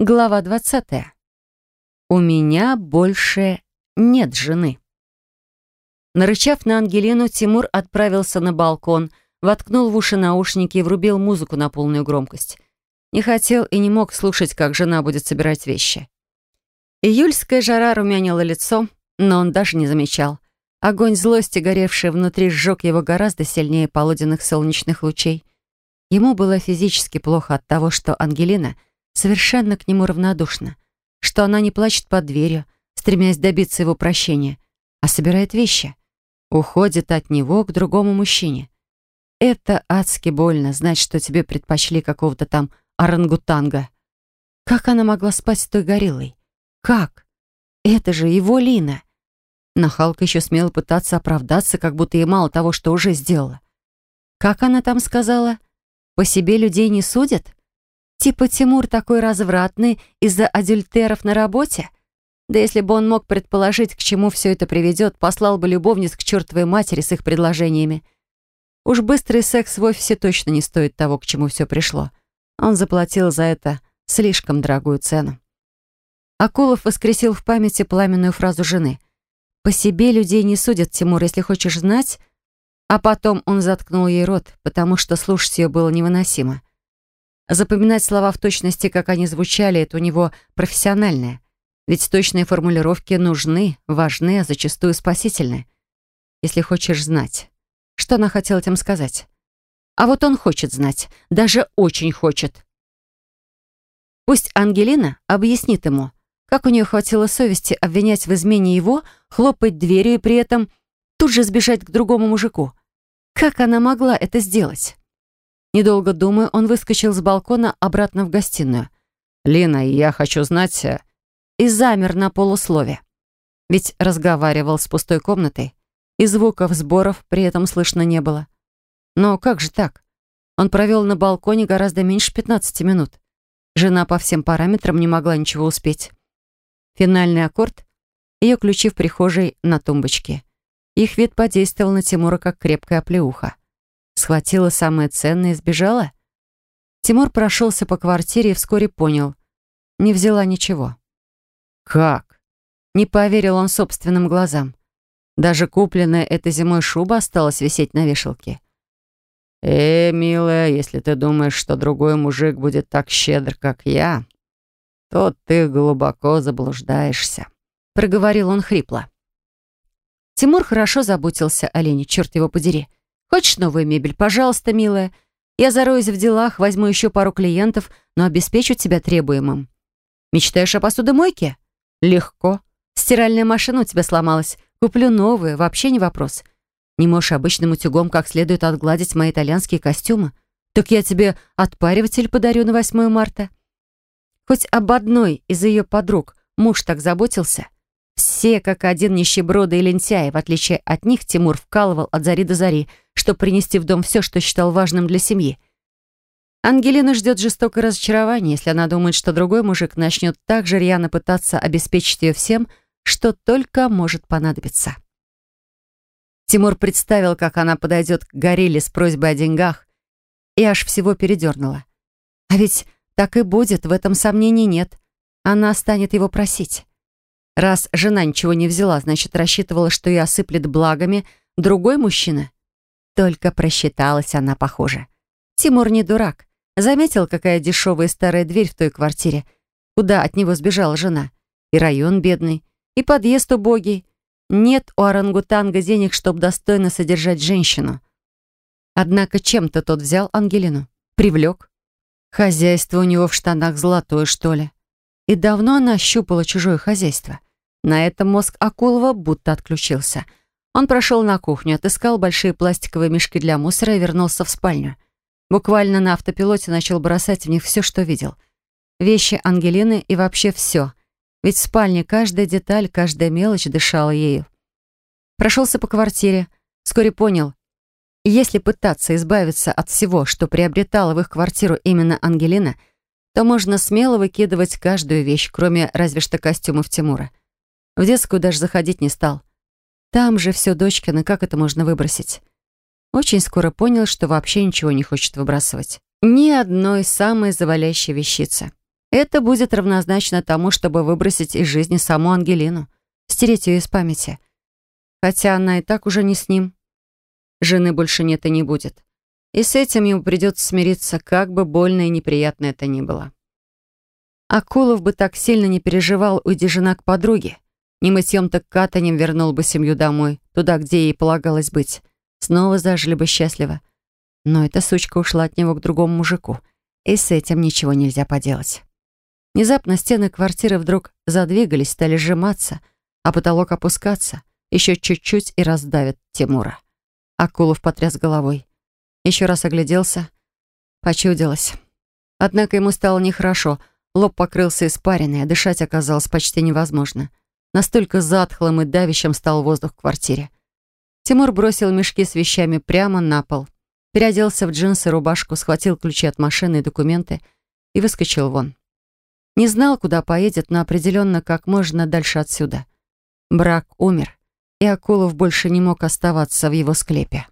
Глава 20. У меня больше нет жены. Нарычав на Ангелину, Тимур отправился на балкон, воткнул в уши наушники и врубил музыку на полную громкость. Не хотел и не мог слушать, как жена будет собирать вещи. Июльская жара румянила лицо, но он даже не замечал. Огонь злости, горевший внутри, сжег его гораздо сильнее полуденных солнечных лучей. Ему было физически плохо от того, что Ангелина — совершенно к нему равнодушна, что она не плачет под дверью, стремясь добиться его прощения, а собирает вещи, уходит от него к другому мужчине. Это адски больно, знать, что тебе предпочли какого-то там орангутанга. Как она могла спать с той гориллой? Как? Это же его Лина. Нахалка еще смела пытаться оправдаться, как будто ей мало того, что уже сделала. Как она там сказала? По себе людей не судят? Типа Тимур такой развратный из-за адюльтеров на работе? Да если бы он мог предположить, к чему все это приведет, послал бы любовниц к чертовой матери с их предложениями. Уж быстрый секс в офисе точно не стоит того, к чему все пришло. Он заплатил за это слишком дорогую цену. Акулов воскресил в памяти пламенную фразу жены. «По себе людей не судят, Тимур, если хочешь знать...» А потом он заткнул ей рот, потому что слушать ее было невыносимо. Запоминать слова в точности, как они звучали, это у него профессиональное. Ведь точные формулировки нужны, важны, а зачастую спасительны. Если хочешь знать. Что она хотела этим сказать? А вот он хочет знать. Даже очень хочет. Пусть Ангелина объяснит ему, как у нее хватило совести обвинять в измене его, хлопать дверью и при этом тут же сбежать к другому мужику. Как она могла это сделать? Недолго думая, он выскочил с балкона обратно в гостиную. «Лина, я хочу знать...» э, И замер на полуслове. Ведь разговаривал с пустой комнатой, и звуков сборов при этом слышно не было. Но как же так? Он провел на балконе гораздо меньше 15 минут. Жена по всем параметрам не могла ничего успеть. Финальный аккорд — ее ключи в прихожей на тумбочке. Их вид подействовал на Тимура как крепкая оплеуха. Схватила самое ценное и сбежала? Тимур прошелся по квартире и вскоре понял. Не взяла ничего. «Как?» Не поверил он собственным глазам. Даже купленная этой зимой шуба осталась висеть на вешалке. «Э, милая, если ты думаешь, что другой мужик будет так щедр, как я, то ты глубоко заблуждаешься», — проговорил он хрипло. Тимур хорошо заботился о Лене, черт его подери. Хочешь новую мебель? Пожалуйста, милая. Я зароюсь в делах, возьму еще пару клиентов, но обеспечу тебя требуемым. Мечтаешь о посудомойке? Легко. Стиральная машина у тебя сломалась. Куплю новую, вообще не вопрос. Не можешь обычным утюгом как следует отгладить мои итальянские костюмы? Так я тебе отпариватель подарю на 8 марта. Хоть об одной из ее подруг муж так заботился — все, как один нищеброды и лентяи, в отличие от них, Тимур вкалывал от зари до зари, чтобы принести в дом все, что считал важным для семьи. Ангелину ждет жестокое разочарование, если она думает, что другой мужик начнет так же рьяно пытаться обеспечить ее всем, что только может понадобиться. Тимур представил, как она подойдет к горилле с просьбой о деньгах, и аж всего передернула. А ведь так и будет, в этом сомнений нет. Она станет его просить. Раз жена ничего не взяла, значит, рассчитывала, что ее осыплет благами другой мужчина. Только просчиталась она, похоже. Тимур не дурак. Заметил, какая дешевая старая дверь в той квартире, куда от него сбежала жена. И район бедный, и подъезд убогий. Нет у орангутанга денег, чтобы достойно содержать женщину. Однако чем-то тот взял Ангелину. Привлек. Хозяйство у него в штанах золотое, что ли. И давно она ощупала чужое хозяйство. На этом мозг Акулова будто отключился. Он прошел на кухню, отыскал большие пластиковые мешки для мусора и вернулся в спальню. Буквально на автопилоте начал бросать в них все, что видел. Вещи Ангелины и вообще все. Ведь в спальне каждая деталь, каждая мелочь дышала ею. Прошелся по квартире. Вскоре понял, если пытаться избавиться от всего, что приобретала в их квартиру именно Ангелина, то можно смело выкидывать каждую вещь, кроме разве что костюмов Тимура. В детскую даже заходить не стал. Там же все дочкино, как это можно выбросить? Очень скоро понял, что вообще ничего не хочет выбрасывать. Ни одной самой завалящей вещицы. Это будет равнозначно тому, чтобы выбросить из жизни саму Ангелину, стереть ее из памяти. Хотя она и так уже не с ним. Жены больше нет и не будет. И с этим ему придется смириться, как бы больно и неприятно это ни было. Акулов бы так сильно не переживал, уйди жена к подруге. Мытьем так катанем вернул бы семью домой, туда, где ей полагалось быть. Снова зажили бы счастливо. Но эта сучка ушла от него к другому мужику, и с этим ничего нельзя поделать. Внезапно стены квартиры вдруг задвигались, стали сжиматься, а потолок опускаться. Еще чуть-чуть и раздавит Тимура. Акулов потряс головой. Еще раз огляделся. Почудилось. Однако ему стало нехорошо. Лоб покрылся испариной, а дышать оказалось почти невозможно. Настолько затхлым и давящим стал воздух в квартире. Тимур бросил мешки с вещами прямо на пол. Переоделся в джинсы, рубашку, схватил ключи от машины и документы и выскочил вон. Не знал, куда поедет, но определенно как можно дальше отсюда. Брак умер, и Акулов больше не мог оставаться в его склепе.